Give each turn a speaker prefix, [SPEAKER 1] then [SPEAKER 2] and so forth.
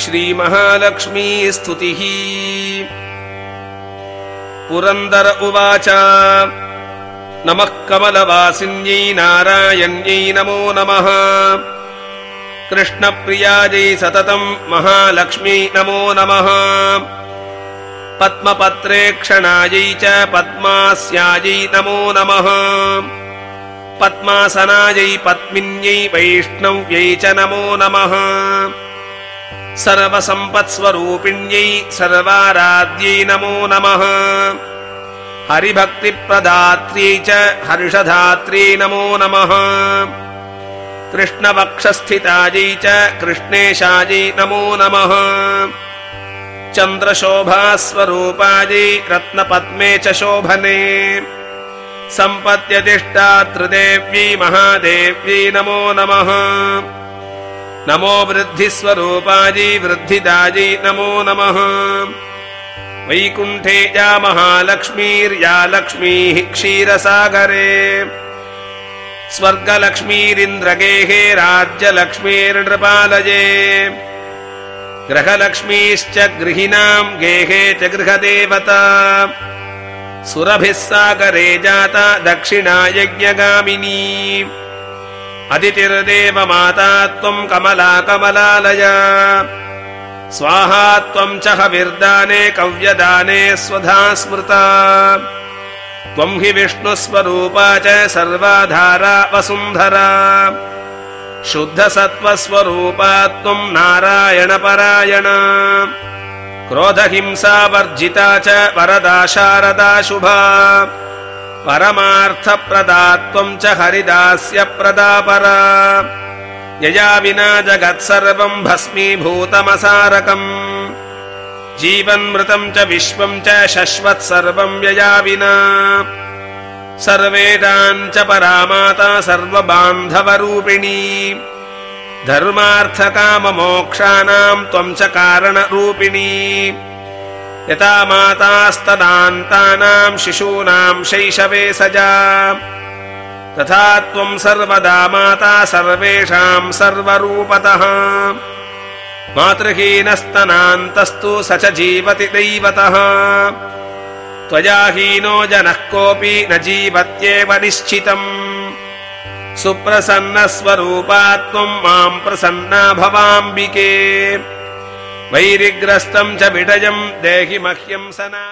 [SPEAKER 1] श्रीमहालक्ष्मीस्तुतिः पुरन्दर उवाच। नमः कमलवासिन्यै नारायण्यै नमो नमः। कृष्णप्रियायै सततम् महालक्ष्मी नमो नमः। पद्मपत्रेक्षणायै च पद्मास्यायै नमो नमः। पद्मासनायै पद्मिन्यै वैष्णव्यै च नमो नमः सर्वसम्पत्स्वरूपिण्यै सर्वाराध्यै नमो नमः। हरिभक्तिप्रदात्र्यै च हर्षधात्र्यै नमो नमः। कृष्णवक्षस्थितायै च कृष्णेशायै नमो नमः। चन्द्रशोभास्वरूपायै रत्नपद्मे च शोभने। सम्पद्यतिष्ठातृदेव्यै महादेव्यै नमो नमः नमो वृद्धिस्वरूपायै वृद्धिदायै नमो नमः। वैकुण्ठे या महालक्ष्मीर्या लक्ष्मीः क्षीरसागरे। स्वर्गलक्ष्मीरिन्द्रगेहे राज्यलक्ष्मीर्नृपालये। ग्रहलक्ष्मीश्च गृहिणाम् गेहे च गृहदेवता। सुरभिः सागरे जाता दक्षिणा यज्ञगामिनी अदितिर्देवमाता त्वम् कमला कमलालया स्वाहा त्वम् च हविर्दाने कव्यदाने स्वधा स्मृता। त्वम् हि विष्णुस्वरूपा च सर्वाधारा वसुन्धरा। शुद्धसत्त्वस्वरूपा त्वम् नारायणपरायण। क्रोधहिंसावर्जिता च वरदा शारदा शुभा परमार्थप्रदा त्वम् च हरिदास्य प्रदापरा यया विना जगत्सर्वम् भस्मीभूतमसारकम्। जीवन्मृतम् च विश्वम् च शश्वत् सर्वम् यया विना। सर्वेदाम् च परामाता सर्वबान्धवरूपिणी। धर्मार्थकाममोक्षाणाम् त्वम् च कारणरूपिणी यथा मातास्तदान्तानाम् शिशूनाम् शैशवे सजा। तथा त्वम् सर्वदा माता सर्वेषाम् सर्वरूपतः। मातृहीनस्तनान्तस्तु स च जीवति दैवतः। त्वया हीनो जनः कोऽपि न जीवत्येव निश्चितम्। सुप्रसन्नस्वरूपा त्वम् माम् प्रसन्ना भवाम्बिके वैरिग्रस्तम् च विडयम् देहि मह्यम् सनातनम्